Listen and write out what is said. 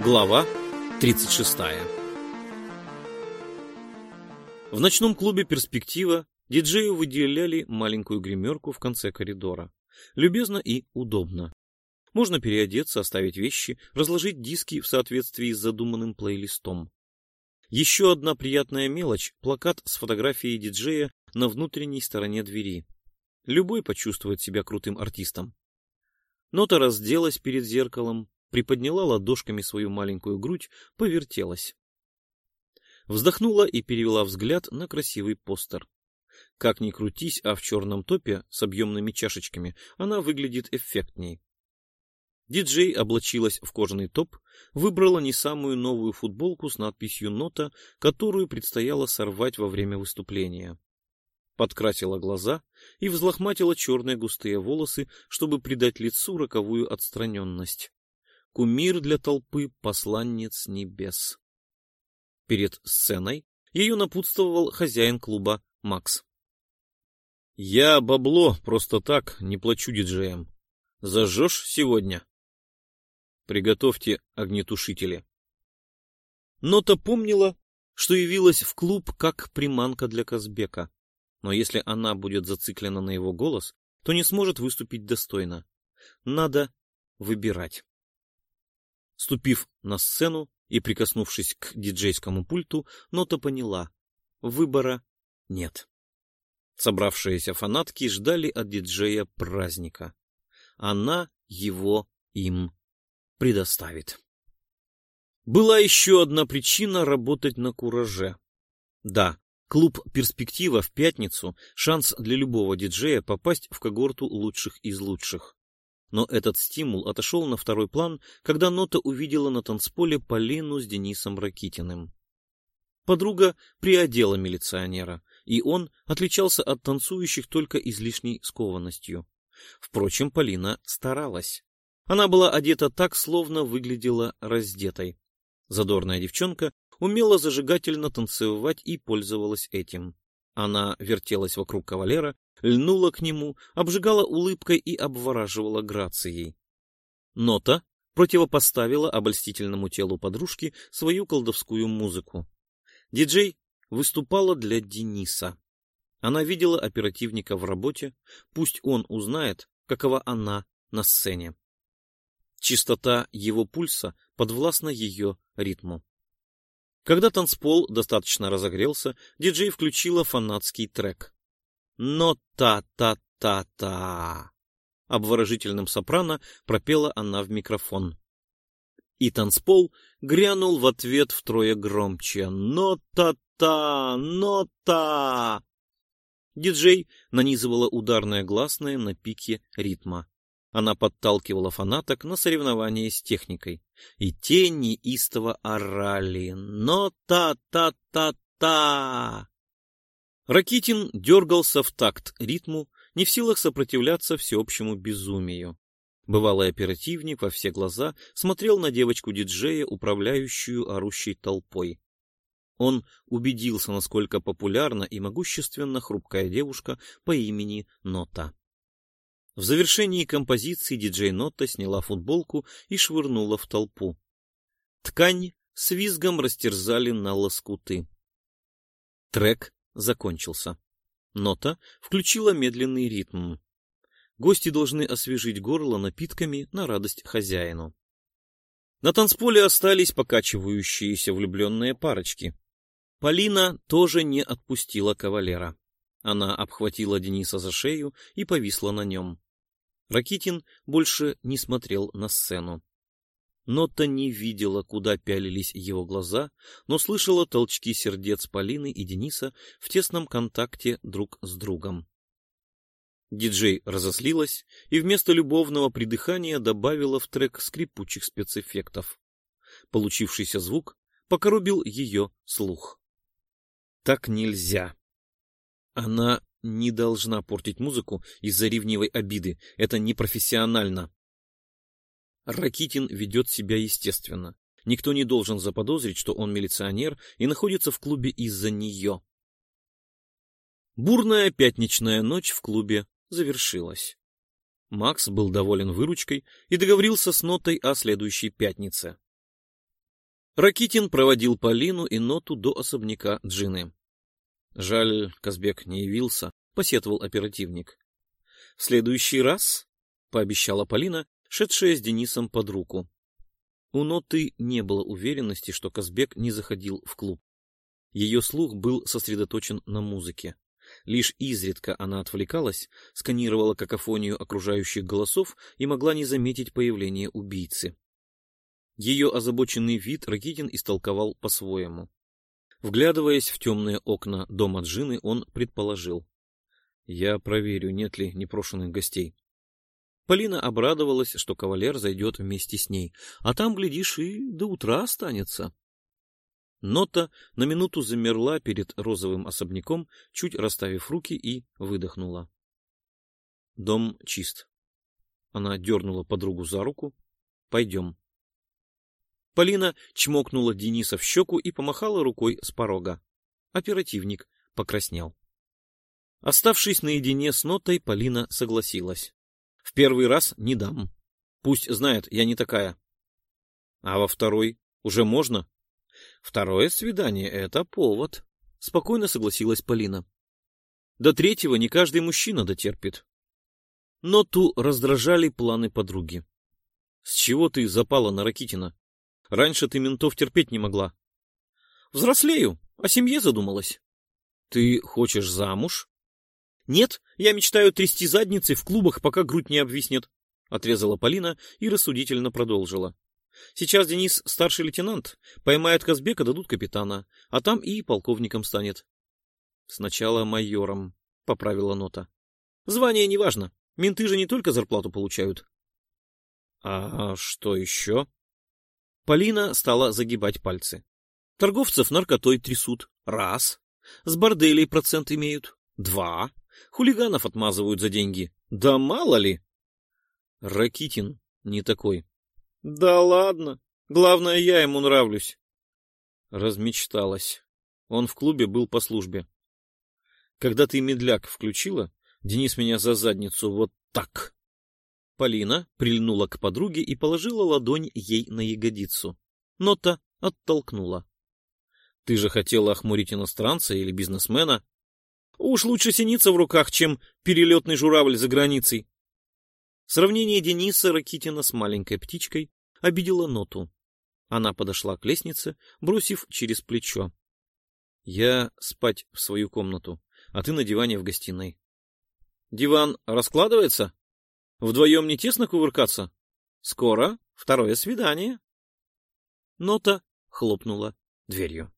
Глава 36 В ночном клубе «Перспектива» диджею выделяли маленькую гримерку в конце коридора. Любезно и удобно. Можно переодеться, оставить вещи, разложить диски в соответствии с задуманным плейлистом. Еще одна приятная мелочь — плакат с фотографией диджея на внутренней стороне двери. Любой почувствует себя крутым артистом. Нота разделась перед зеркалом, приподняла ладошками свою маленькую грудь, повертелась. Вздохнула и перевела взгляд на красивый постер. Как ни крутись, а в черном топе с объемными чашечками она выглядит эффектней. Диджей облачилась в кожаный топ, выбрала не самую новую футболку с надписью «Нота», которую предстояло сорвать во время выступления. Подкрасила глаза и взлохматила черные густые волосы, чтобы придать лицу роковую отстраненность. Кумир для толпы — посланец небес. Перед сценой ее напутствовал хозяин клуба Макс. — Я бабло просто так не плачу диджеям. Зажжешь сегодня? Приготовьте огнетушители. Нота помнила, что явилась в клуб как приманка для Казбека. Но если она будет зациклена на его голос, то не сможет выступить достойно. Надо выбирать. Ступив на сцену и прикоснувшись к диджейскому пульту, Нота поняла — выбора нет. Собравшиеся фанатки ждали от диджея праздника. Она его им предоставит. Была еще одна причина работать на кураже. Да, клуб «Перспектива» в пятницу — шанс для любого диджея попасть в когорту лучших из лучших. Но этот стимул отошел на второй план, когда Нота увидела на танцполе Полину с Денисом Ракитиным. Подруга приодела милиционера, и он отличался от танцующих только излишней скованностью. Впрочем, Полина старалась. Она была одета так, словно выглядела раздетой. Задорная девчонка умела зажигательно танцевать и пользовалась этим. Она вертелась вокруг кавалера, льнула к нему, обжигала улыбкой и обвораживала грацией. Нота противопоставила обольстительному телу подружки свою колдовскую музыку. Диджей выступала для Дениса. Она видела оперативника в работе, пусть он узнает, какова она на сцене. Чистота его пульса подвластна ее ритму. Когда танцпол достаточно разогрелся, диджей включила фанатский трек. Но та-та-та-та. Обворожительным сопрано пропела она в микрофон. И танцпол грянул в ответ втрое громче. «Но-та-та! Но-та!» Диджей нанизывала ударное гласное на пике ритма. Она подталкивала фанаток на соревнования с техникой. И те неистово орали «Но та-та-та-та!». Ракитин дергался в такт ритму, не в силах сопротивляться всеобщему безумию. Бывалый оперативник во все глаза смотрел на девочку-диджея, управляющую орущей толпой. Он убедился, насколько популярна и могущественна хрупкая девушка по имени Нота. В завершении композиции диджей Нотта сняла футболку и швырнула в толпу. Ткань с визгом растерзали на лоскуты. Трек закончился. Нота включила медленный ритм. Гости должны освежить горло напитками на радость хозяину. На танцполе остались покачивающиеся влюбленные парочки. Полина тоже не отпустила кавалера. Она обхватила Дениса за шею и повисла на нем. Ракитин больше не смотрел на сцену. Нота не видела, куда пялились его глаза, но слышала толчки сердец Полины и Дениса в тесном контакте друг с другом. Диджей разослилась и вместо любовного придыхания добавила в трек скрипучих спецэффектов. Получившийся звук покорубил ее слух. Так нельзя. Она не должна портить музыку из-за ревнивой обиды. Это непрофессионально. Ракитин ведет себя естественно. Никто не должен заподозрить, что он милиционер и находится в клубе из-за нее. Бурная пятничная ночь в клубе завершилась. Макс был доволен выручкой и договорился с Нотой о следующей пятнице. Ракитин проводил Полину и Ноту до особняка Джины. Жаль, Казбек не явился, посетовал оперативник. В следующий раз, пообещала Полина, шедшая с Денисом под руку. У Ноты не было уверенности, что Казбек не заходил в клуб. Ее слух был сосредоточен на музыке. Лишь изредка она отвлекалась, сканировала какофонию окружающих голосов и могла не заметить появление убийцы. Ее озабоченный вид Ракитин истолковал по-своему. Вглядываясь в темные окна дома Джины, он предположил. «Я проверю, нет ли непрошенных гостей». Полина обрадовалась, что кавалер зайдет вместе с ней, а там, глядишь, и до утра останется. Нота на минуту замерла перед розовым особняком, чуть расставив руки и выдохнула. Дом чист. Она дернула подругу за руку. «Пойдем». Полина чмокнула Дениса в щеку и помахала рукой с порога. Оперативник покраснел. Оставшись наедине с нотой, Полина согласилась. В первый раз не дам. Пусть знает, я не такая. А во второй уже можно? Второе свидание — это повод. Спокойно согласилась Полина. До третьего не каждый мужчина дотерпит. Но ту раздражали планы подруги. С чего ты запала на Ракитина? Раньше ты ментов терпеть не могла. Взрослею, о семье задумалась. Ты хочешь замуж? Нет, я мечтаю трясти задницы в клубах, пока грудь не обвиснет, отрезала Полина и рассудительно продолжила. Сейчас Денис старший лейтенант, поймает Казбека, дадут капитана, а там и полковником станет. Сначала майором, поправила нота. Звание не важно, менты же не только зарплату получают. А что еще? Полина стала загибать пальцы. Торговцев наркотой трясут. Раз. С борделей процент имеют. Два. Хулиганов отмазывают за деньги. Да мало ли. Ракитин не такой. Да ладно. Главное, я ему нравлюсь. Размечталась. Он в клубе был по службе. Когда ты медляк включила, Денис меня за задницу вот так Полина прильнула к подруге и положила ладонь ей на ягодицу. Но та оттолкнула. — Ты же хотела охмурить иностранца или бизнесмена? Уж лучше синица в руках, чем перелетный журавль за границей. Сравнение Дениса Ракитина с маленькой птичкой обидело Ноту. Она подошла к лестнице, бросив через плечо. — Я спать в свою комнату, а ты на диване в гостиной. — Диван раскладывается? Вдвоем не тесно кувыркаться? Скоро второе свидание. Нота хлопнула дверью.